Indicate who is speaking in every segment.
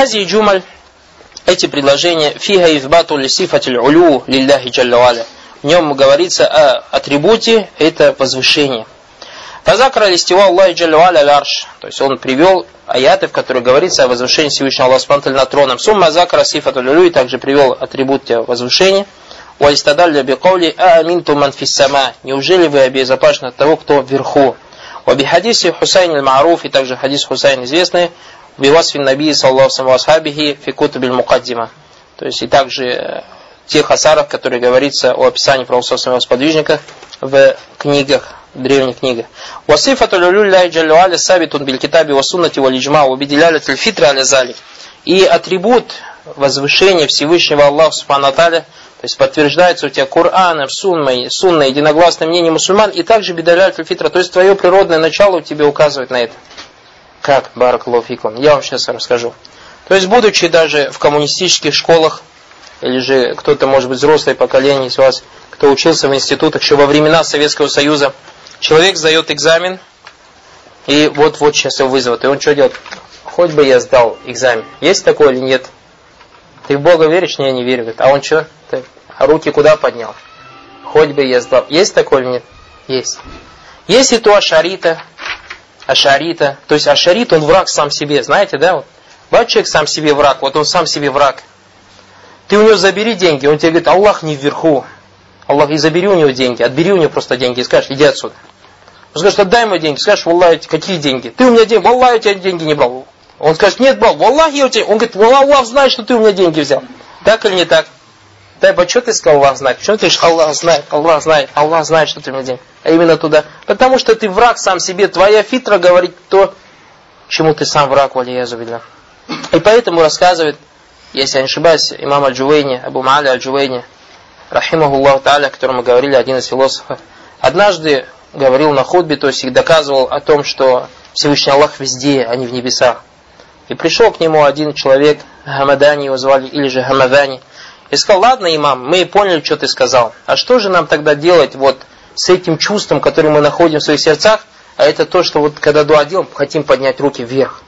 Speaker 1: Хази джумаль, эти предложения, фиха избату ли сифатиль улю лилляхи джалла В нем говорится о атрибуте, это возвышение. Фазакра листива Аллахи джалла арш. То есть он привел аяты, в которых говорится о возвышении Всевышнего Аллаха Субтитры над троном. Сумма закра сифату люлю и также привел атрибут возвышения. Уалистадалля бикаули ааминту ман фиссама. Неужели вы обезопасены от того, кто вверху? Вабихадисе Хусайн аль-Маруф, и также хадис Хусайн известный, бивасфин наби саллаху васхабихи фикутубиль мукаддима. То есть и также э, тех асаров, которые говорится о описании православных сподвижников в книгах, древних книгах. Васифату люлюлляй джаллюаля сабитун биль китаби васуннати валиджма убедиляля тельфитра аля зали. И атрибут возвышения Всевышнего Аллаха Субхану то есть подтверждается у тебя Кораном, Сунной, Сунной, единогласным мнением мусульман, и также бедаляль фитра, то есть твое природное начало у тебя указывает на это. Как, Баракалуфикум? Я вам сейчас расскажу. То есть, будучи даже в коммунистических школах, или же кто-то, может быть, взрослое поколение из вас, кто учился в институтах еще во времена Советского Союза, человек сдает экзамен, и вот-вот сейчас его вызовут. И он что делает? Хоть бы я сдал экзамен. Есть такое или нет? Ты в Бога веришь? Не, я не верю. Говорит, а он что? Ты руки куда поднял? Хоть бы я сдал. Есть такое или нет? Есть. Есть и то ашарита, ашарита. То есть ашарит, он враг сам себе, знаете, да? Вот. Бывает человек сам себе враг, вот он сам себе враг. Ты у него забери деньги, он тебе говорит, Аллах не вверху. Аллах, и забери у него деньги, отбери у него просто деньги и скажешь, иди отсюда. Он скажет, отдай ему деньги. Скажешь, Аллах, какие деньги? Ты у меня деньги, Аллах, я тебя деньги не брал. Он скажет, нет, брал, Аллах, я у тебя. Он говорит, Аллах знает, что ты у меня деньги взял. Так или не так? Да, а что ты сказал, Аллах знает? Почему ты говоришь, Аллах знает, Аллах знает, Аллах знает, что ты меня деньги? А именно туда. Потому что ты враг сам себе. Твоя фитра говорит то, чему ты сам враг, валиязубилля. И поэтому рассказывает, если я не ошибаюсь, имам Аль-Джувейни, Абу Маали Аль-Джувейни, рахимахуллах та'аля, о котором мы говорили, один из философов, однажды говорил на худбе, то есть доказывал о том, что Всевышний Аллах везде, а не в небесах. И пришел к нему один человек, Хамадани его звали, или же Хамадани, и сказал, ладно, имам, мы поняли, что ты сказал. А что же нам тогда делать вот с этим чувством, которое мы находим в своих сердцах, а это то, что вот когда дуа делаем, хотим поднять руки вверх.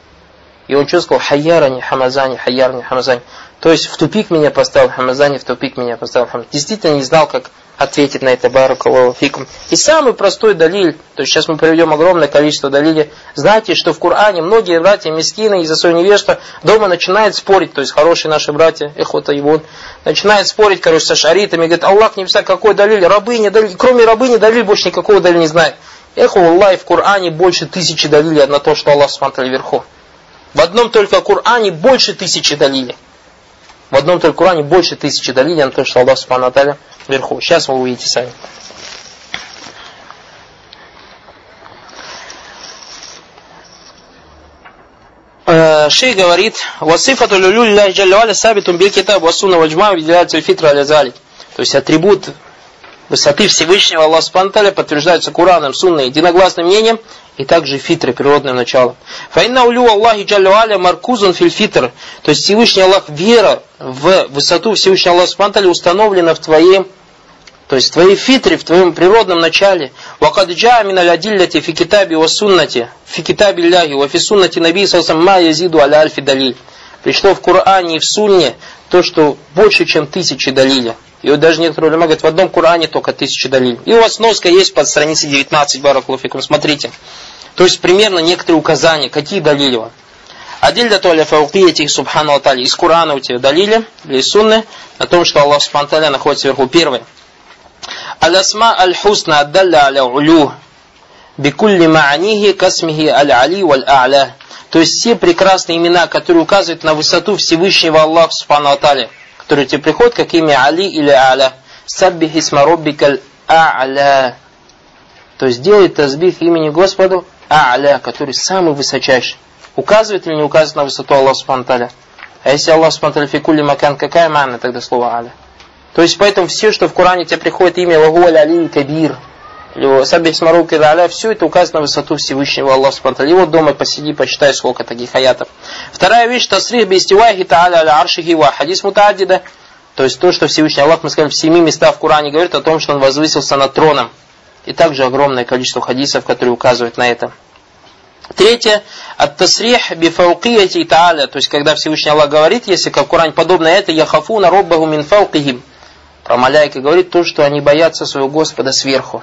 Speaker 1: И он чувствовал, хайярани, хамазани, хайярани, хамазани. То есть в тупик меня поставил Хамазани, в тупик меня поставил Хамазани. Действительно не знал, как ответить на это Баракаллаху фикум. И самый простой далиль, то есть сейчас мы приведем огромное количество далилей. Знаете, что в Коране многие братья мискины из-за своего невежества дома начинают спорить, то есть хорошие наши братья, эхота его, начинают спорить, короче, со шаритами, говорят, Аллах не знает, какой далиль, рабыни, далиль, кроме рабыни далиль больше никакого далиля не знает. Эхо Аллах в Коране больше тысячи далилей на то, что Аллах смотрел вверху. В одном только Коране больше тысячи далилей. В одном только Коране больше тысячи далилей на то, что Аллах Субхану вверху. Сейчас вы увидите сами. Э, Шей говорит, «Васифату люлюлля джаллаваля сабитум бил китаб ваджма видяляется фитра алязали». То есть атрибут высоты Всевышнего Аллаха Субхану подтверждается Кураном, Сунной, единогласным мнением и также фитры природное начало. Файна улю Аллахи джалю маркузан филь фитр. То есть Всевышний Аллах, вера в высоту Всевышнего Аллаха Субтитры установлена в твоем то есть в твоей фитре, в твоем природном начале. Вакаджа мина лядилляти фи китаби ва суннати, фи китаби ляхи, ва фи суннати наби саусам ма язиду аля альфи далиль. Пришло в Коране и в Сунне то, что больше, чем тысячи далиля. И вот даже некоторые улема говорят, в одном Коране только тысячи далиль. И у вас носка есть под страницей 19, Баракулуфикум, смотрите. То есть примерно некоторые указания, какие далили вам. Адиль да толя фаукиятих субхану атали. Из Корана у тебя далили, или из сунны, о том, что Аллах субхану находится вверху. Первое. Алясма аль-хусна аддалля аля улю. Бикулли ма'анихи касмихи аль-али валь-а'ля. То есть все прекрасные имена, которые указывают на высоту Всевышнего Аллаха Субхану Атали которые тебе приходят, как имя Али или Аля. Саббих исма роббикаль А'ля. То есть делает тазбих имени Господу А'ля, который самый высочайший. Указывает или не указывает на высоту Аллаха Субтитры? А если Аллах Субтитры фикули макан, какая мана тогда слово Аля? То есть поэтому все, что в Коране тебе приходит имя Вагуаль Али Кабир, или Сабих Смарук и Аля, все это указано на высоту Всевышнего Аллаха Субтитры. Вот дома посиди, посчитай, сколько таких аятов. Вторая вещь, тасрих бестивахи та'аля аля аршихи ва хадис мутааддида. То есть то, что Всевышний Аллах, мы сказали, в семи местах в Коране говорит о том, что он возвысился над троном. И также огромное количество хадисов, которые указывают на это. Третье, от тасрих бифаукияти тааля, то есть когда Всевышний Аллах говорит, если как в Коране подобно это, яхафуна роббаху мин фаукихим. Про ملائكة говорит то, что они боятся своего Господа сверху.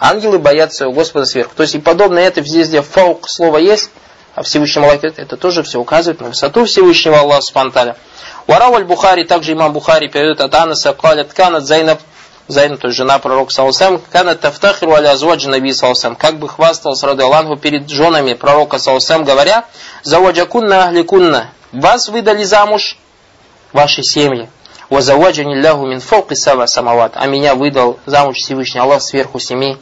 Speaker 1: Ангелы боятся Господа сверху. То есть и подобно это везде فوق слово есть, а Всевышний Аллах это тоже все указывает на высоту Всевышнего Аллаха Субтитры. ورواه البخاري, также имам Бухари передает от Анаса, قال كانت زينب, Зайнаб, то есть жена пророка Саусам, كانت تفتخر على أزواج النبي Саусам, как бы хвастался رضي الله перед женами пророка Саусам, говоря, زوجكن أهاليكن, вас выдали замуж ваши семьи. Вазаваджани ляху мин фауки сава самават. А меня выдал замуж Всевышний Аллах сверху семи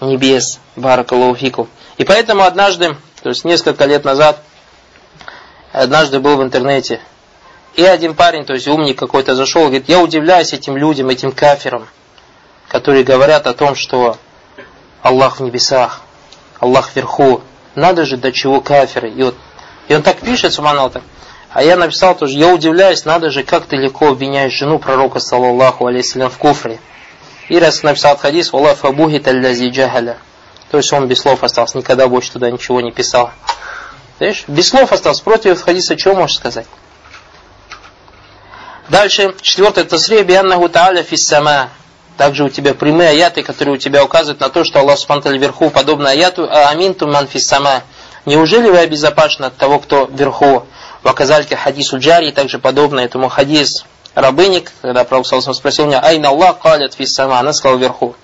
Speaker 1: небес. Баракалуфику. И поэтому однажды, то есть несколько лет назад, однажды был в интернете, и один парень, то есть умник какой-то зашел, говорит, я удивляюсь этим людям, этим кафирам, которые говорят о том, что Аллах в небесах, Аллах вверху. Надо же, до чего кафиры. И, вот, и он так пишет, субханаллах. А я написал тоже, я удивляюсь, надо же, как ты легко обвиняешь жену пророка, саллаллаху алейсалям, в куфре. И раз написал хадис, Аллах фабухит аллази джахаля. То есть он без слов остался, никогда больше туда ничего не писал. Видишь, без слов остался, против хадиса чего можешь сказать? Дальше, четвертое, тасрия бианнаху тааля фиссама. Также у тебя прямые аяты, которые у тебя указывают на то, что Аллах Субтитры вверху, подобно аяту а амин туман фиссама. Неужели вы обезопасены от того, кто вверху? Ваказальки хадису джари, также подобно этому хадис рабыник, когда Пророк спросил меня, айна Аллах калят фиссама, она сказала вверху.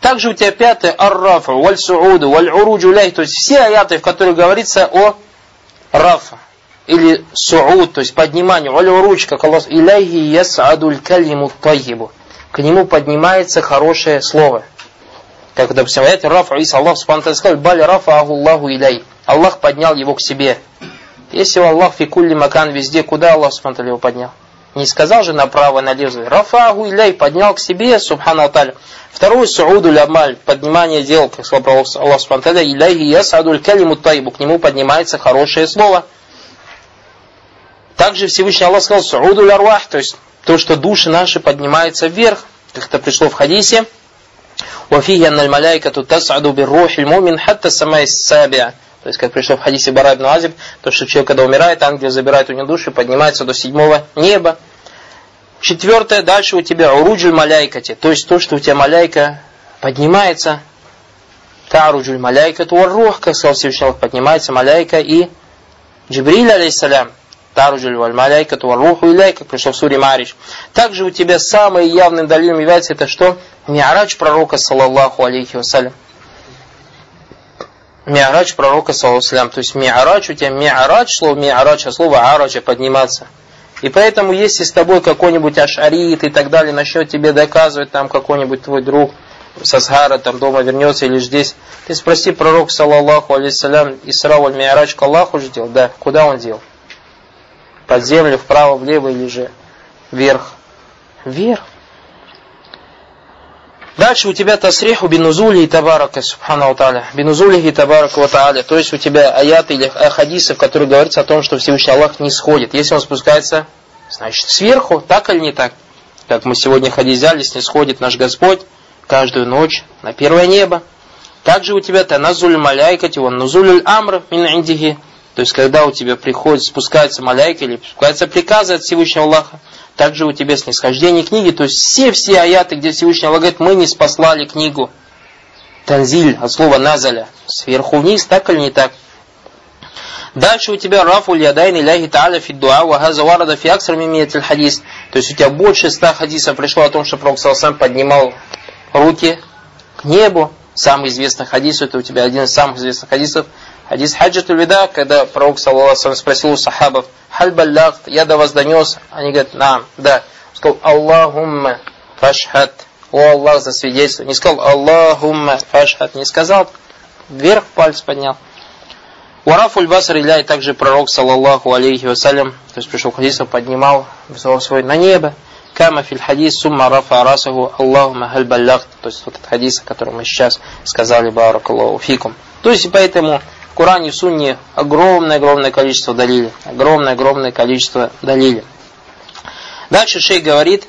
Speaker 1: Также у тебя пятое, ар-рафа, валь-сууду, валь-уруджу то есть все аяты, в которых говорится о рафа или сууд, то есть поднимание, валь-уруч, как Аллах, иляйхи ясадуль калиму тайибу. К нему поднимается хорошее слово. Как, допустим, аяте рафа Иса Аллах Субхану сказал, баль рафа Аллаху иляй. Аллах поднял его к себе. Если Аллах фикулли макан везде, куда Аллах Субхану его поднял? Не сказал же направо, налево. Рафаху иляй, поднял к себе, субхану аталя. Второе, сууду лямаль, поднимание дел, как сказал Аллах Субхану аталя, иляйхи ясадуль калиму тайбу, к нему поднимается хорошее слово. Также Всевышний Аллах сказал Сауду ларвах, то есть то, что души наши поднимаются вверх, как это пришло в хадисе. وفيه أن الملائكة تسعد بالروح المؤمن حتى السماء السابعة. то есть, как пришло в хадисе Бара ибн Азиб, то, что человек, когда умирает, ангел забирает у него душу и поднимается до седьмого неба. Четвертое, дальше у тебя уруджуль маляйкати, то есть то, что у тебя маляйка поднимается. Таруджуль маляйкату варрух, как сказал Всевышний Аллах, поднимается маляйка и Джибриль, алейсалям, Таруджуль валь маляйкату варруху иляй, как пришло в суре Мариш. Также у тебя самым явным далилом является это что? Миарач пророка, саллаллаху алейхи вассалям. Миарач пророка, саллаллаху То есть миарач у тебя миарач, слово миарач, а слово арача подниматься. И поэтому, если с тобой какой-нибудь ашарит и так далее начнет тебе доказывать, там какой-нибудь твой друг с Асхара там дома вернется или здесь, ты спроси пророк, саллаллаху алейсалям, Исра валь миарач к Аллаху же делал? Да, куда он делал? Под землю, вправо, влево или же вверх? Вверх. Дальше у тебя тасриху бинузули и табарака, субхану та'аля. Бинузули и табарака ва та'аля. То есть у тебя аяты или хадисы, в которых говорится о том, что Всевышний Аллах не сходит. Если он спускается, значит сверху, так или не так? Как мы сегодня хадис взяли, сходит наш Господь каждую ночь на первое небо. Также у тебя таназуль маляйкати, он нузулюль амр мин индихи. То есть, когда у тебя приходит, спускается маляйка или спускаются приказы от Всевышнего Аллаха, также у тебя снисхождение книги, то есть все-все аяты, где Всевышний Аллах говорит, мы не спаслали книгу. Танзиль от слова назаля, сверху вниз, так или не так? Дальше у тебя рафу ядайн иляхи та'аля фи дуа ва хаза варада фи аксар хадис. То есть у тебя больше ста хадисов пришло о том, что Пророк сам поднимал руки к небу. Самый известный хадис, это у тебя один из самых известных хадисов, Хадис хаджатуль вида, когда пророк, саллаллаху спросил у сахабов, халь баллахт, я до вас донес? Они говорят, нам, да. Он сказал, Аллахумма фашхат, о Аллах за свидетельство. Не сказал, Аллахумма фашхат, не сказал, вверх палец поднял. Уарафуль басар иляй, также пророк, саллаллаху алейхи вассалям, то есть пришел хадис, поднимал взор свой на небо. Кама филь хадис сумма рафа расаху Аллахума халь баллахт. То есть вот этот хадис, о котором мы сейчас сказали, баракаллаху фикум. То есть поэтому в Коране и Сунне огромное-огромное количество далили. Огромное-огромное количество далили. Дальше шейх говорит,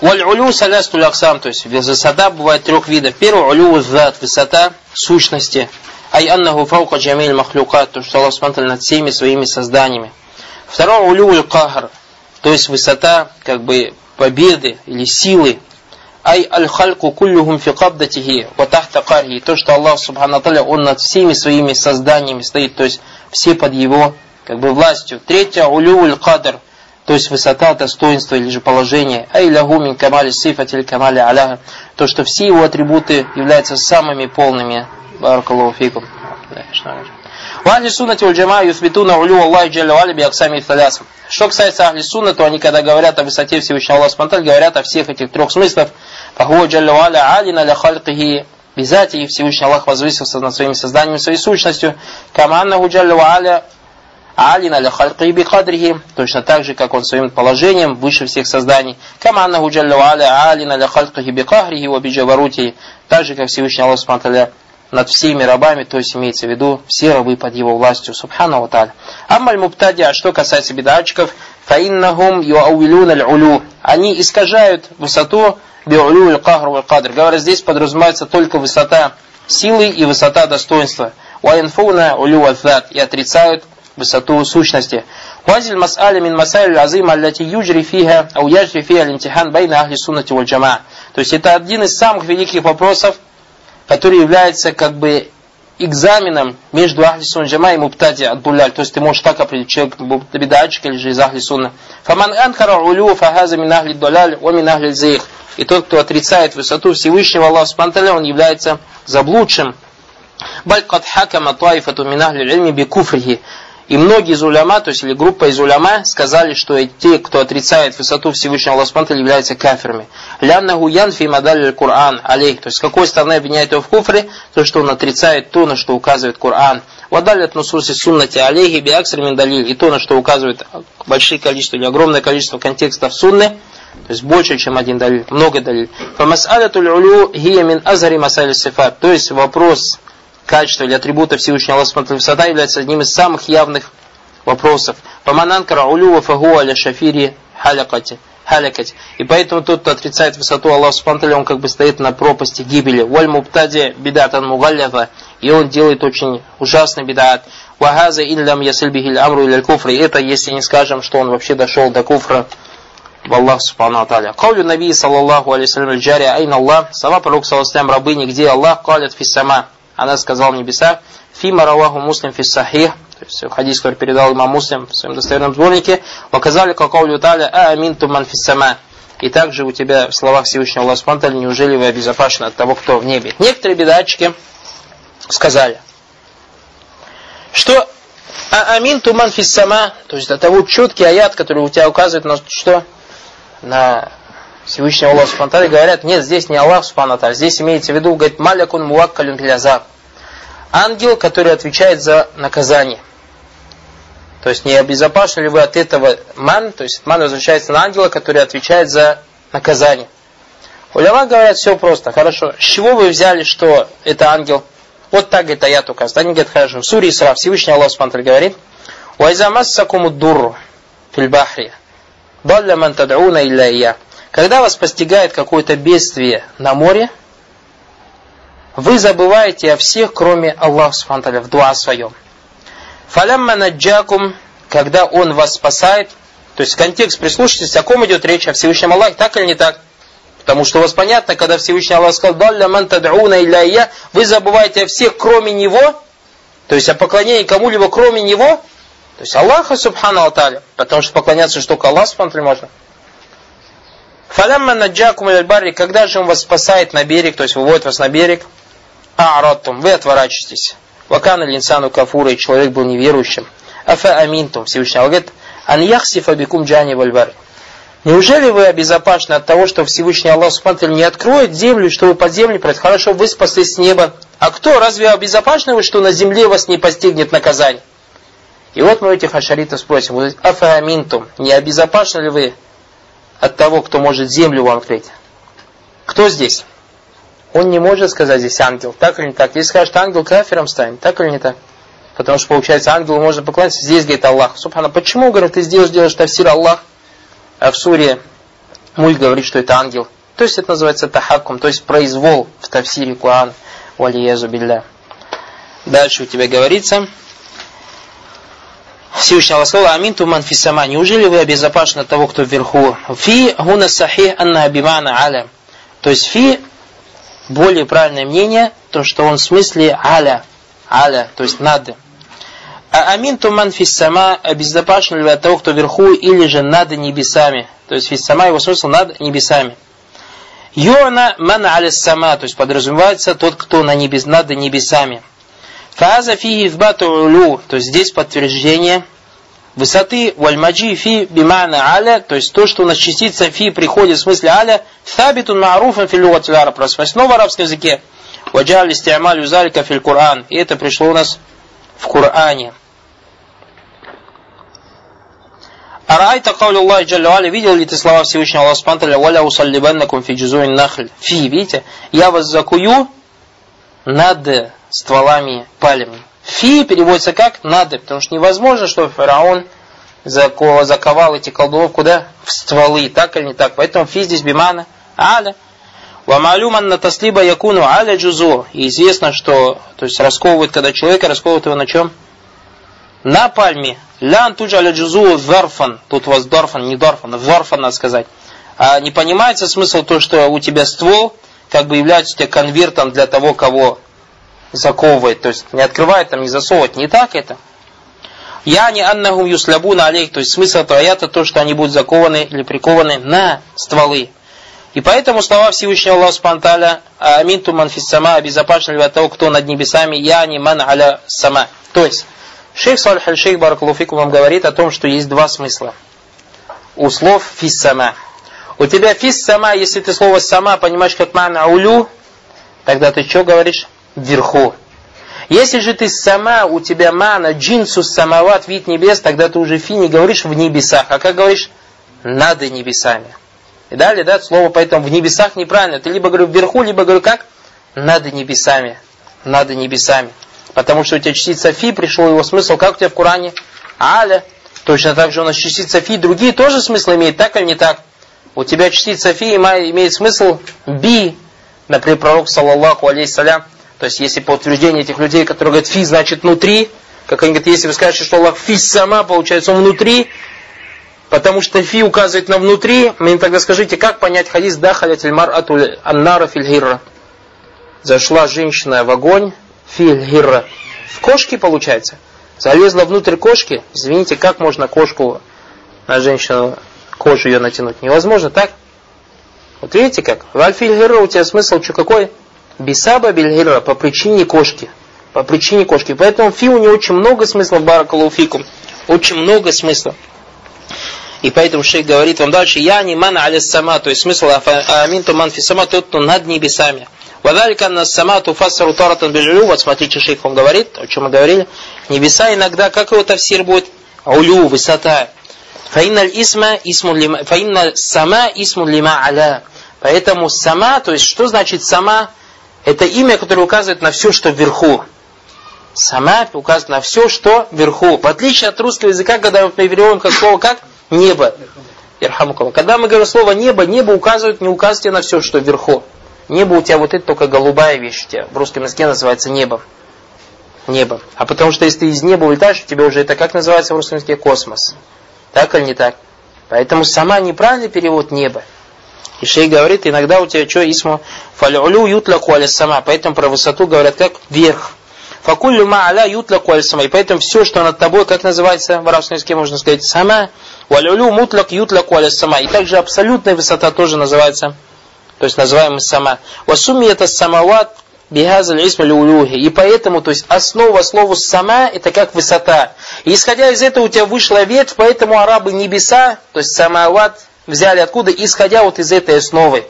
Speaker 1: Валь-улю салястуль аксам, то есть высота бывает трех видов. Первый улю зат, высота сущности. Ай аннаху фаука джамиль махлюкат, то, что Аллах смотрит над всеми своими созданиями. Второе, улюль кахар, то есть высота как бы победы или силы. Ай аль-хальку куллюхум фи кабдатихи ва тахта кархи. То, что Аллах Субхану Аталя, Он над всеми своими созданиями стоит, то есть все под Его как бы властью. Третье, улюль кадр, то есть высота, достоинство или же положение. Ай лягу мин камали сифатиль камали аляха. То, что все его атрибуты являются самыми полными. Баракаллаху фикум. Вахли суннати уль джама юсбитуна улю Аллахи джалля вали би аксами талясам. Что касается ахли сунна, то они, когда говорят о высоте Всевышнего Аллаха Спанталь, говорят о всех этих трех смыслах. Фахуа джалля валя алина ля Бизати и Всевышний Аллах возвысился над своими созданиями, своей сущностью. Каманнаху джалля валя алина ля кадрихи. Точно так же, как он своим положением выше всех созданий. Каманнаху джалля валя алина ля халькихи би Так же, как Всевышний Аллах Спанталя над всеми рабами, то есть имеется в виду все рабы под его властью, субхану ва та'аля. Аммаль муптади, а что касается бедачиков, фаиннахум юауилюн аль-улю. Они искажают высоту биулю аль-кахр валь кадр. Говорят, здесь подразумевается только высота силы и высота достоинства. Уаинфуна улю аль и отрицают высоту сущности. Вазиль мас'аля мин масайль азима аллати юджри фиха, ау яджри фиха лимтихан байна ахли суннати валь джама. То есть это один из самых великих вопросов, который является как бы экзаменом между Ахли Сунна Джама и Муптади от Дуляль. То есть ты можешь так определить, человек бедачик или же из Ахли Сунна. Фаман анхара улю фахаза мин Ахли Дуляль, о мин Ахли Зейх. И тот, кто отрицает высоту Всевышнего Аллаха Субтитры, он является заблудшим. Баль кад хакама таифату мин Ахли. И многие из уляма, то есть или группа из уляма, сказали, что те, кто отрицает высоту Всевышнего Аллаха являются кафирами. Ляннаху фи мадаль Кур'ан алейх. То есть с какой стороны обвиняет его в куфре? То, что он отрицает то, на что указывает Кур'ан. Вадалят нусуси суннати алейхи би аксар И то, на что указывает большое количество или огромное количество контекстов сунны. То есть больше, чем один далиль, много далиль. То есть вопрос качества или атрибута Всевышнего Аллаха Высота является одним из самых явных вопросов. Помананкара улюва фагу аля шафири халякати. халякати. И поэтому тот, кто отрицает высоту Аллаха Субтитры, он как бы стоит на пропасти гибели. Валь муптади бидатан мугалляфа. И он делает очень ужасный бидат. Вахаза иллям ясильбихиль амру или куфри. Это если не скажем, что он вообще дошел до куфра в Аллах Субхану Аталя. Каулю Наби саллаллаху алейсалям джари айн Аллах. Сама пророк саллаллаху рабыни, где Аллах калят фиссама. Она сказала в небеса, фима раваху муслим фис сахих, то есть хадис, который передал имам Муслим в своем достоверном сборнике, показали какого таля а амин туман фиссама. И также у тебя в словах Всевышнего Аллаха Субтитры, неужели вы обезопасены от того, кто в небе? Некоторые бедатчики сказали, что а амин туман фиссама, то есть до того четкий аят, который у тебя указывает на что? На Всевышний Аллах Субхану говорят, нет, здесь не Аллах Субхану здесь имеется в виду, говорит, малякун муаккалюн филязаб. Ангел, который отвечает за наказание. То есть не обезопасены ли вы от этого ман, то есть ман возвращается на ангела, который отвечает за наказание. Уляма говорят, все просто, хорошо. С чего вы взяли, что это ангел? Вот так, говорит, аят указывает. Они говорят, хорошо. В суре Исра Всевышний Аллах Субхану говорит, «Вайзамассакуму дурру фильбахри, далля ман тад'уна илля ия». Когда вас постигает какое-то бедствие на море, вы забываете о всех, кроме Аллаха Субхану в дуа своем. Фалямма наджакум, когда Он вас спасает, то есть контекст прислушайтесь, о ком идет речь, о Всевышнем Аллахе, так или не так? Потому что у вас понятно, когда Всевышний Аллах сказал, «Далля ман тад'уна илля я», вы забываете о всех, кроме Него, то есть о поклонении кому-либо, кроме Него, то есть Аллаха Субхану Аталя, потому что поклоняться только Аллаху Субхану можно. Фалямма наджакум аль когда же он вас спасает на берег, то есть выводит вас на берег, а'радтум, вы отворачиваетесь. Вакан инсану кафура, и человек был неверующим. Афа аминтум, Всевышний Аллах говорит, ан яхсифа бикум джани вальбар. Неужели вы обезопасены от того, что Всевышний Аллах Субтитры не откроет землю, что вы под землей пройдете? Хорошо, вы спаслись с неба. А кто? Разве обезопасены вы, что на земле вас не постигнет наказание? И вот мы этих ашаритов спросим, афа аминтум, не обезопасены ли вы от того, кто может землю вам открыть. Кто здесь? Он не может сказать здесь ангел, так или не так. Если скажет ангел, кафиром станет, так или не так? Потому что, получается, ангелу можно поклоняться. Здесь, говорит Аллах. Субхана, почему, говорит, ты сделаешь, делаешь тафсир Аллах, а в суре Муль говорит, что это ангел. То есть это называется тахакум, то есть произвол в тафсире Куан. Валиязу билля. Дальше у тебя говорится, Всевышний Аллах сказал, Амин туман фи сама. Неужели вы обезопасены от того, кто вверху? Фи гуна сахих анна бимана аля. То есть фи более правильное мнение, то что он в смысле аля. Аля, то есть над. А амин туман фи сама обезопасен ли от того, кто вверху, или же над небесами. То есть фи сама его смысл над небесами. Йона ман аля сама, то есть подразумевается тот, кто на небес, над небесами. Фаза фи избату улю, то есть здесь подтверждение высоты вальмаджи фи бимана аля, то есть то, что у нас частица фи приходит в смысле аля, сабитун маруфан фи араб, снова в арабском языке. Ваджали стиамалю залика фил Кур'ан. И это пришло у нас в Коране. Арайта каули Аллах Джалля видел ли ты слова Всевышнего Аллаха Субтитры Валя усаллибаннакум фи джузуин нахль. Фи, видите? Я вас закую над стволами пальм. Фи переводится как надо, потому что невозможно, что фараон заковал эти колдунов куда? В стволы, так или не так. Поэтому фи здесь бимана аля. Вамалюман на таслиба якуну аля джузу. И известно, что то есть расковывают, когда человека расковывают его на чем? На пальме. Лян туджа аля джузу зарфан. Тут у вас дорфан, не дорфан, зарфан надо сказать. А не понимается смысл то, что у тебя ствол как бы является у тебя конвертом для того, кого заковывает, то есть не открывает там, не засовывает, не так это. Я не аннахум юслябуна алейх, то есть смысл этого аята то, что они будут закованы или прикованы на стволы. И поэтому слова Всевышнего Аллаха Спанталя Аминту манфис сама обезопасен ли от того, кто над небесами, я не ман аля сама. То есть, шейх Салих аль-Шейх Баракалуфику вам говорит о том, что есть два смысла. У слов фис сама. У тебя фис сама, если ты слово сама понимаешь как мана улю, тогда ты что говоришь? Вверху. Если же ты сама, у тебя мана, джинсу, самоват, вид небес, тогда ты уже фи не говоришь в небесах, а как говоришь над небесами. И далее, да, слово поэтому в небесах неправильно. Ты либо говорю вверху, либо говорю как? Над небесами. Над небесами. Потому что у тебя частица фи, пришел его смысл, как у тебя в Коране? Аля. Точно так же у нас частица фи, другие тоже смысл имеют, так или не так? У тебя частица фи имеет смысл би. Например, пророк, саллаллаху алейхиссалям, то есть, если по утверждению этих людей, которые говорят фи, значит внутри, как они говорят, если вы скажете, что Аллах фи сама, получается он внутри, потому что фи указывает на внутри, мне тогда скажите, как понять хадис дахаля тельмар атуль аннара фильгирра? Зашла женщина в огонь, фильгирра. В кошки получается. Залезла внутрь кошки, извините, как можно кошку на женщину, кожу ее натянуть? Невозможно, так? Вот видите как? В альфильгирра у тебя смысл что какой? Бисаба бильгира по причине кошки. По причине кошки. Поэтому фи у него очень много смысла, баракалуфикум. Очень много смысла. И поэтому шейх говорит вам дальше, я не ман аля сама, то есть смысл амин то ман фи сама, тот, кто над небесами. Вадалика на сама туфассару таратан билю, вот смотрите, шейх вам говорит, о чем мы говорили, небеса иногда, как его тавсир будет? Улю, высота. Фаинналь исма исму лима, фаинна сама исму лима аля. Поэтому сама, то есть что значит сама? Это имя, которое указывает на все, что вверху. Сама указывает на все, что вверху. В отличие от русского языка, когда мы переводим как слово как небо. Когда мы говорим слово небо, небо указывает, не указывает на все, что вверху. Небо у тебя вот это только голубая вещь у тебя. В русском языке называется небо. Небо. А потому что если ты из неба улетаешь, у тебя уже это как называется в русском языке? Космос. Так или не так? Поэтому сама неправильный перевод неба. И шейх говорит, иногда у тебя что, исму фалюлю ютляку аля сама. Поэтому про высоту говорят как вверх. Факуллю ма аля ютляку аля сама. И поэтому все, что над тобой, как называется в арабском языке, можно сказать сама. Валюлю мутлак ютляку аля сама. И также абсолютная высота тоже называется, то есть называемая сама. Васуми это самават бихазаль исма И поэтому, то есть основа слова сама это как высота. И исходя из этого у тебя вышла ветвь, поэтому арабы небеса, то есть самават взяли откуда? Исходя вот из этой основы.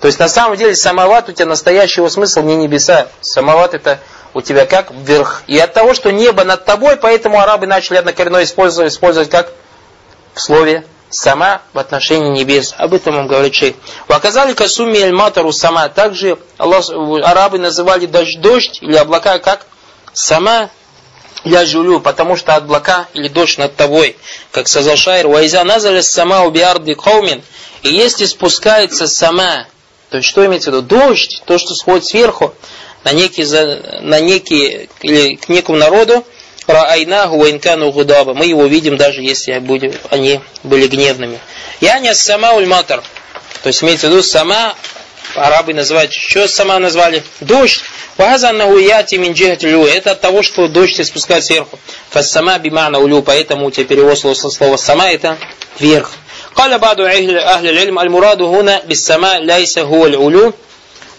Speaker 1: То есть на самом деле самоват у тебя настоящего смысла не небеса. Самоват это у тебя как вверх. И от того, что небо над тобой, поэтому арабы начали однокоренное использовать, использовать как в слове сама в отношении небес. Об этом он говорит шейх. Оказали касуми эль матару сама. Также Аллах, арабы называли дождь, дождь или облака как сама я жулю, потому что облака или дождь над тобой, как сказал Шайр, «Вайза назаля сама убиарди каумин». И если спускается сама, то есть что имеется в виду? Дождь, то, что сходит сверху, на некий, на некий или к некому народу, Раайнаху вайнкану гудаба. Мы его видим, даже если они были гневными. Я не сама ульматор. То есть имеется в виду сама, арабы называют, что сама назвали? Дождь. Вахазаннаху яти мин улю. Это от того, что дождь спускает сверху. Фассама бимана улю. Поэтому у тебя перевод слова, слова сама это вверх. قال بعض أهل العلم المراد هنا بالسماء ليس هو العلو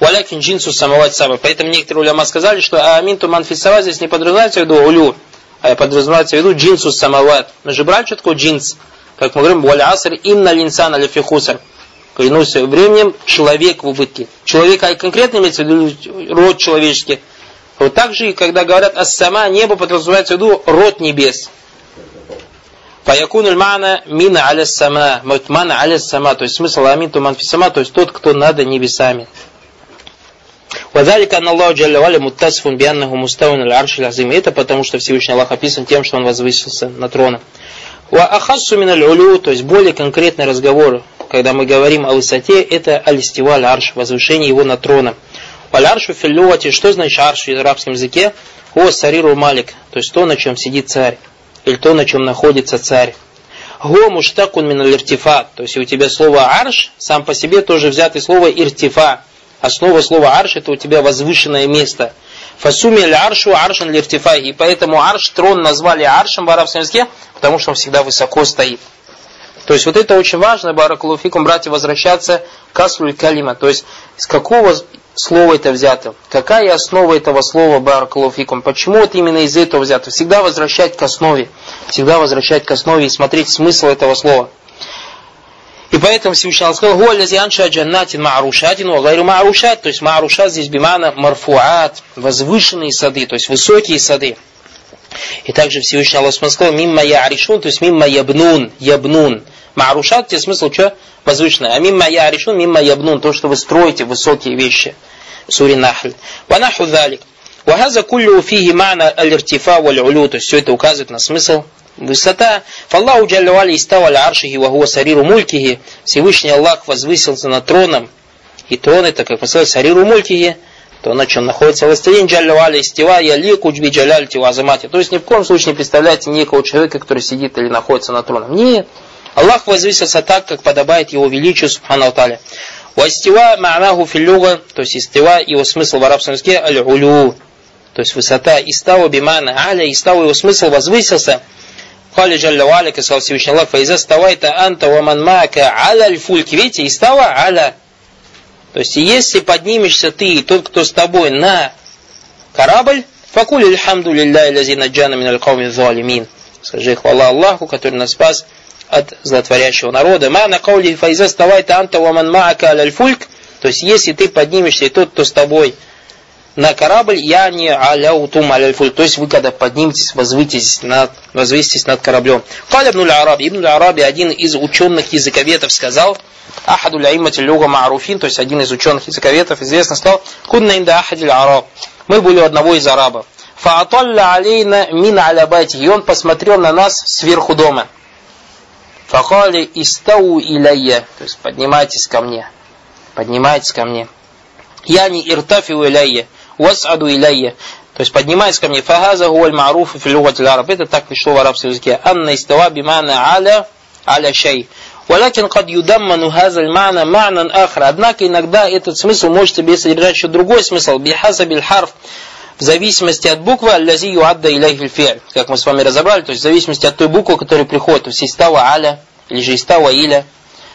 Speaker 1: ولكن جنس السماوات سبع. Поэтому некоторые уляма сказали, что амин туман фиссава здесь не подразумевается в виду улю, а подразумевается в виду джинсу самават. Мы же брали, что такое джинс? Как мы говорим, валь аср инна линсана ляфи хусар. Клянусь временем, человек в убытке. Человек а конкретно имеется в виду род человеческий. Вот так же, когда говорят ас-сама, небо подразумевается в виду род небес. Фаякун мана мина аля сама. Мана аля сама. То есть смысл амин туман сама. То есть тот, кто над небесами. Вадалика Аллаху Джалля Валя муттасфун бианнаху мустаун аль-арш азим. Это потому, что Всевышний Аллах описан тем, что он возвысился на троне. Ахассу мин аль то есть более конкретный разговор, когда мы говорим о высоте, это алистива аль-арш, возвышение его на трона. Валь-аршу филлювати, что значит арш в арабском языке? О сариру малик, то есть то, на чем сидит царь, или то, на чем находится царь. Го муштакун мин иртифа, то есть у тебя слово арш сам по себе тоже взятый слово иртифа, Основа слова арш это у тебя возвышенное место. Фасуми аршу аршан лиртифай. И поэтому арш, трон назвали аршем в арабском языке, потому что он всегда высоко стоит. То есть вот это очень важно, баракулуфикум, братья, возвращаться к аслуль калима. То есть с какого слова это взято? Какая основа этого слова баракулуфикум? Почему вот именно из этого взято? Всегда возвращать к основе. Всегда возвращать к основе и смотреть смысл этого слова. И поэтому Всевышний Аллах сказал, «Хуа лази анша джаннатин ма'рушатин ва гайру ма'рушат». То есть ма'рушат здесь бимана марфуат, возвышенные сады, то есть высокие сады. И также Всевышний Аллах сказал, «Мимма я аришун», то есть «Мимма ябнун», «ябнун». Марушат, где смысл что? Возвышенное. А мимма я решу, мимо я бнун, то, что вы строите высокие вещи. Сури Нахль. Ванаху залик. Вахаза куллю фиги мана аль-иртифа валь-улю. То есть все это указывает на смысл высота. Фаллаху джаллуали истава аль-аршихи вахуа сариру мулькихи. Всевышний Аллах возвысился над троном. И трон это, как мы сказали, сариру мулькихи. То, на чем находится властелин джаллюали истива ялику джби джаляль тива азамати. То есть ни в коем случае не представляете некого человека, который сидит или находится на троне. Нет. Аллах возвысился так, как подобает его величию, субхану таля. Вастива ма'наху филлюга, то есть истива, его смысл в арабском языке, аль-улю, то есть высота. Истава бимана аля, истава его смысл возвысился. Кали Джалля Валика, сказал Всевышний Аллах, фаиза ставайта анта ваман мака аля фульки. Видите, истава аля. То есть, если поднимешься ты и тот, кто с тобой на корабль, факули альхамду лилляй лази наджана мин аль залимин. Скажи хвала Аллаху, который нас спас от злотворящего народа. Ма на каули фаиза ставайта анта ваман мака аля фульк. То есть, если ты поднимешься и тот, кто с тобой на корабль, я не аляутум аляльфуль. То есть вы когда подниметесь, возвыситесь над, возвыситесь над кораблем. Каля ибн Араби. Ибн Араби, один из ученых языковедов, сказал, Ахаду ляимати люга ма'руфин, то есть один из ученых языковедов, известно сказал, кунна инда ахадиль араб. Мы были у одного из арабов. Фааталля алейна мин алябайти. И он посмотрел на нас сверху дома. Факали истау иляйя. То есть поднимайтесь ко мне. Поднимайтесь ко мне. Я не иртафи иляйя васаду иляйя. То есть поднимается ко мне. Фахаза гуаль маруф фи лугати араб. Это так пришло в арабском языке. Анна истава бимана аля аля шей. Валякин кад юдамману хазаль мана ма'нан ахра. Однако иногда этот смысл может себе содержать еще другой смысл. Бихаса биль харф. В зависимости от буквы аллази юадда иляйхи фи'ль. Как мы с вами разобрали, то есть в зависимости от той буквы, которая приходит. То есть истава аля, или же истава иля.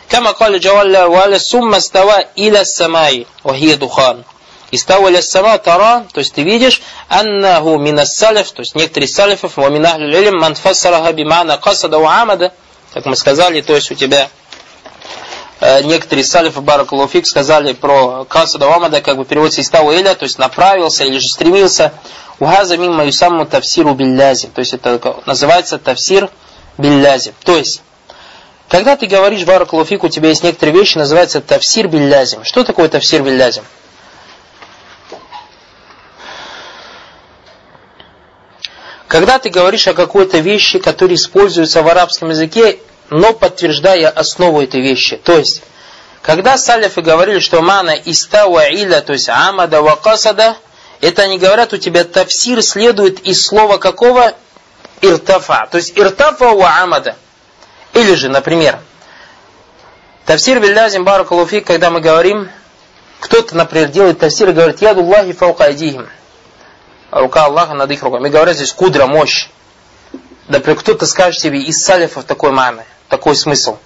Speaker 1: Кама каля джавалля валя сумма става иля самай, вахия духан. Истауля сама тара, то есть ты видишь, аннаху минас салиф, то есть некоторые салифов, ва мин ахли илм, ман фассараха бимана касада ва амада, как мы сказали, то есть у тебя некоторые салифы Баракулуфик сказали про касада ва амада, как бы переводится истау иля, то есть направился или же стремился, ухаза мимма юсамму тавсиру биллязи, то есть это называется тавсир биллязи, то есть когда ты говоришь Баракулуфик, у тебя есть некоторые вещи, называется тавсир биллязим. Что такое тавсир биллязим? Когда ты говоришь о какой-то вещи, которая используется в арабском языке, но подтверждая основу этой вещи. То есть, когда салифы говорили, что мана истава иля, то есть амада ва касада, Это они говорят, у тебя тавсир следует из слова какого? Иртафа. То есть иртафа у амада. Или же, например, тавсир биллязим баракалуфик, когда мы говорим, кто-то, например, делает тавсир и говорит, яду Аллахи фаука айдихим. Рука Аллаха над их руками. И говорят здесь кудра, мощь. Например, кто-то скажет себе из салифов такой маны, такой смысл.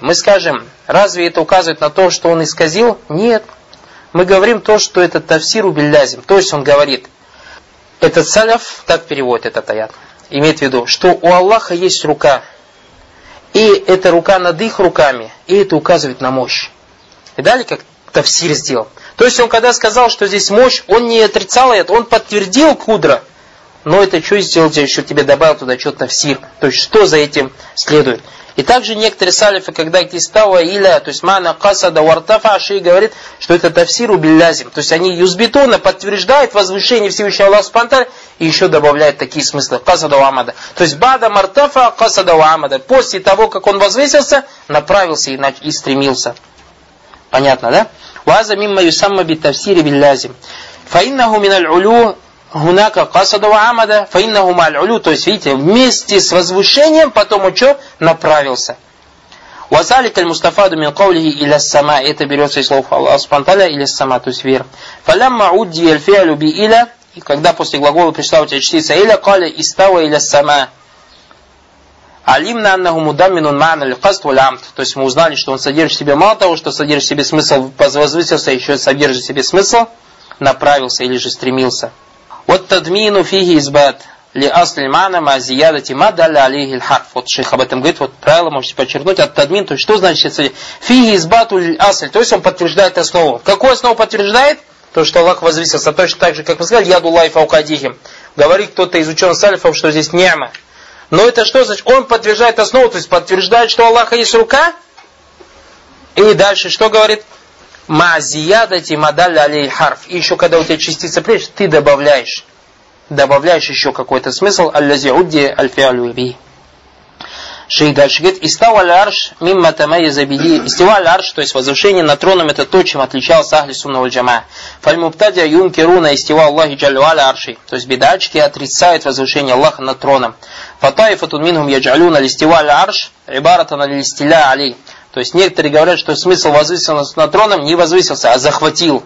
Speaker 1: Мы скажем, разве это указывает на то, что он исказил? Нет. Мы говорим то, что это тавсиру биллязим. То есть он говорит, этот саляф, так переводит этот аят, имеет в виду, что у Аллаха есть рука, и эта рука над их руками, и это указывает на мощь. И далее как тавсир сделал. То есть он когда сказал, что здесь мощь, он не отрицал это, он подтвердил кудра, но это что сделал, еще тебе добавил туда что-то тавсир. То есть что за этим следует. И также некоторые салифы, когда кистава иля, то есть мана касада вартафа, ши говорит, что это тавсиру биллязим. То есть они юзбетона подтверждают возвышение Всевышнего Аллаха Спанталь и еще добавляют такие смыслы. Касада амада. То есть бада мартафа касада амада. После того, как он возвысился, направился и, и стремился. Понятно, да? Ваза мимма юсамма би тавсири биллязим. Фаиннаху миналь улю Гунака касада ва амада, фаиннаху маль То есть, видите, вместе с возвышением потом он что? Направился. Вазалик аль мустафаду мин каулихи иля сама. Это берется из слов Аллаха Субтитры иля сама, то есть вверх. Фалямма удди аль фиалю би иля. И когда после глагола пришла у тебя частица иля, каля истава иля сама. Алимна аннаху мудамминун ма'на ликаст валямт. То есть мы узнали, что он содержит в себе мало того, что содержит в себе смысл, возвысился, еще содержит в себе смысл, направился или же стремился. Вот тадмину фиги избат ли асли мана ма зиядати ма даля алейхи харф. Вот шейх об этом говорит, вот правило можете подчеркнуть, от тадмин, то есть что значит фиги избату асль, то есть он подтверждает основу. Какую основу подтверждает? То, что Аллах возвысился, точно так же, как мы сказали, яду лайфа аукадихим. Говорит кто-то из ученых салифов, что здесь няма. Но это что значит? Он подтверждает основу, то есть подтверждает, что у Аллаха есть рука. И дальше что говорит? Ма зиядати мадаль алей харф. И еще когда у тебя частица прежде, ты добавляешь. Добавляешь еще какой-то смысл. Аллази удди альфиалю. Шейх дальше говорит, истава арш мимма тамайя биди. Истива арш, то есть возвышение над троном, это то, чем отличался ахли сунна джама. Фальмуптадя юнкируна истива Аллахи джалю аля арши. То есть бедачки отрицают возвышение Аллаха над троном. Фатаифатун минхум яджалюна листива арш, ибаратана листиля алей. То есть некоторые говорят, что смысл возвысился над троном не возвысился, а захватил.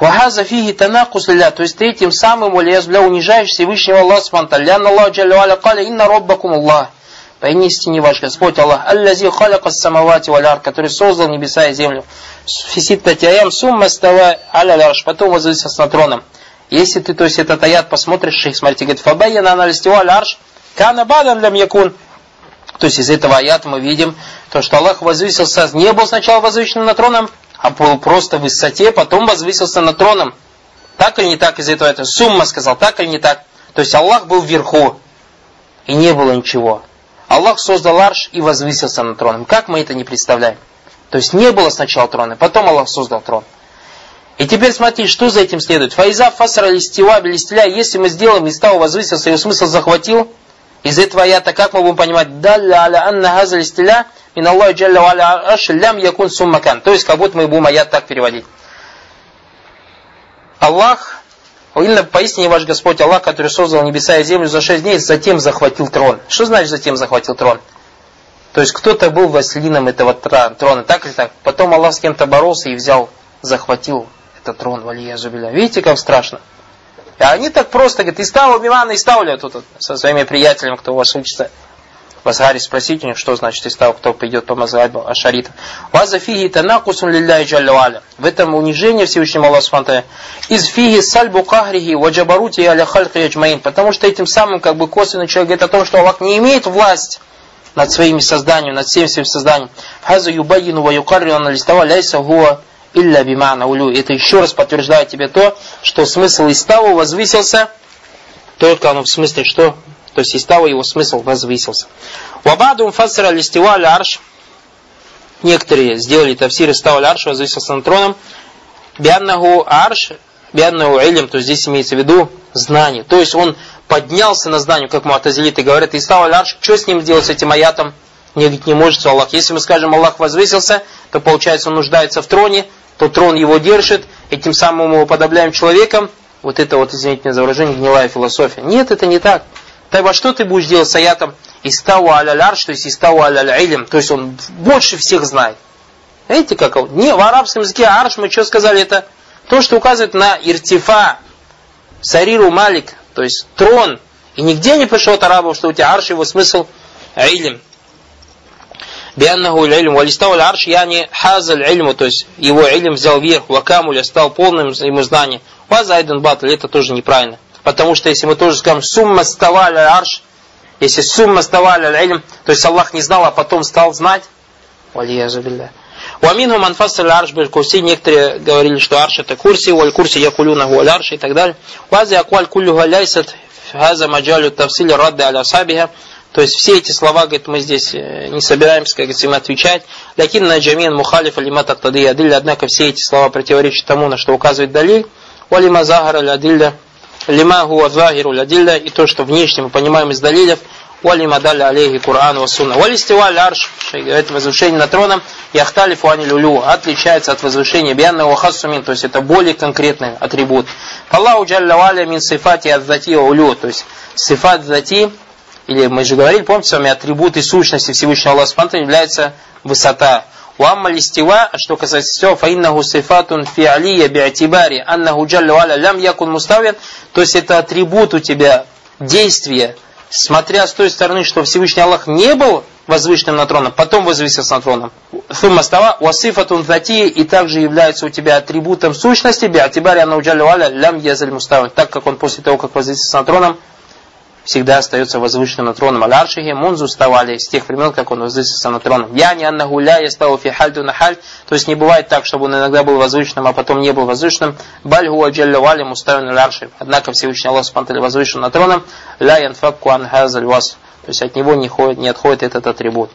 Speaker 1: Вахаза фиги танакус то есть ты этим самым бля унижаешь Всевышнего Аллаха Субтитры. Лян Аллах Джалля Аля Каля инна роббакум Аллах. Поистине ваш Господь Аллах, аллази халяка самавати валяр, который создал небеса и землю. Фисит аям сумма стала аля потом возвысился над троном. Если ты, то есть этот аят посмотришь, шейх, смотрите, говорит, фабайяна анализ тива ларш, кана бадан лям якун. То есть из этого аята мы видим, то, что Аллах возвысился, не был сначала возвышен над троном, а был просто в высоте, потом возвысился над троном. Так или не так из этого это сумма сказал, так или не так. То есть Аллах был вверху, и не было ничего. Аллах создал арш и возвысился над троном. Как мы это не представляем? То есть не было сначала трона, потом Аллах создал трон. И теперь смотри, что за этим следует. Файза фасра листива листля, если мы сделаем из того возвысился, его смысл захватил, из этого аята как мы будем понимать? Далля аля анна хазаль стиля мин Аллаху джалля ва аля аш лям якун суммакан. То есть как будто мы будем аят так переводить. Аллах, или поистине ваш Господь Аллах, который создал небеса и землю за шесть дней, затем захватил трон. Что значит затем захватил трон? То есть кто-то был властелином этого трона, так или так? Потом Аллах с кем-то боролся и взял, захватил этот трон, валия зубиля. Видите, как страшно? А они так просто говорят, Истау Мимана Истауля, тут со своими приятелями, кто у вас учится. В Азгаре спросите у них, что значит Истау, кто придет по Мазхабу Ашарита. Ваза фиги танакусун лилляхи джалля В этом унижение Всевышнего Аллаха Субтитры. Из фиги сальбу кахрихи ваджабарути аля хальхи яджмаин. Потому что этим самым как бы косвенно человек говорит о том, что Аллах не имеет власть над своими созданиями, над всем своим созданием. Хаза юбайину ва юкаррину на листава ляйса хуа илля бимана улю. Это еще раз подтверждает тебе то, что смысл иставу возвысился, только оно в смысле что? То есть истава его смысл возвысился. Вабадум фасра листива арш. Некоторые сделали тавсир истава арш, возвысился над троном. Бианнаху арш, бианнаху илим, то есть здесь имеется в виду знание. То есть он поднялся на знание, как муатазилиты говорят, и стал арш, что с ним делать, с этим аятом? Не, не может Аллах. Если мы скажем, Аллах возвысился, то получается он нуждается в троне, то трон его держит, и тем самым мы уподобляем человеком, вот это вот, извините меня за выражение, гнилая философия. Нет, это не так. Так во что ты будешь делать с аятом «Истау аля арш», то есть «Истау аля илм», то есть он больше всех знает. Видите, как он? Не, в арабском языке арш, мы что сказали, это то, что указывает на иртифа, сариру малик, то есть трон. И нигде не пришло от арабов, что у тебя арш, его смысл илм. Бианнаху илм, валистау арш, яни хазаль ильму, то есть его илм взял вверх, вакамуля стал полным ему знанием. Вазайден батл, это тоже неправильно. Потому что если мы тоже скажем сумма ставали арш, если сумма ставали илм, то есть Аллах не знал, а потом стал знать, валиязу билля. Уаминху манфасаль арш биль курси. Некоторые говорили, что арш это курси, уаль курси якулюна гуаль арш и так далее. Вази акваль куллюха ляйсат хаза маджалю тавсили радды аля сабиха. То есть все эти слова, говорит, мы здесь э, не собираемся, как говорится, им отвечать. Лякин на джамин мухалиф алима тактады адиль. Однако все эти слова противоречат тому, на что указывает далиль. Валима захара лядилля. Лима хуа захиру лядилля. И то, что внешне мы понимаем из далилев – Вали мадали алейхи Кур'ан ва сунна. Вали стиваль арш, это возвышение над троном, яхталифу ани люлю, отличается от возвышения бианна ва то есть это более конкретный атрибут. Аллаху джалля валя мин сифати адзати улю, то есть сифат зати, или мы же говорили, помните с вами, атрибуты сущности Всевышнего Аллаха Субхану является высота. Уамма листива, а что касается всего, фаиннаху сифатун фиалия биатибари, аннаху джалля валя лям якун муставин, то есть это атрибут у тебя действия, смотря с той стороны, что Всевышний Аллах не был возвышенным на троном, потом возвысился на троном. Сумма става, васифатун зати, и также является у тебя атрибутом сущности, биатибари анауджалю аля лям язаль муставин, так как он после того, как возвысился на троном, всегда остается возвышенным на троном Аль-Аршихи, Мунзу ставали с тех времен, как он возвысился на троном. Я не аннаху ля, я стал фи хальду на халь, то есть не бывает так, чтобы он иногда был возвышенным, а потом не был возвышенным. Баль хуа джалля вали муставин Однако Всевышний Аллах Субтитры возвышен на троном, ля янфакку ан вас. То есть от него не, ходит, не отходит этот атрибут.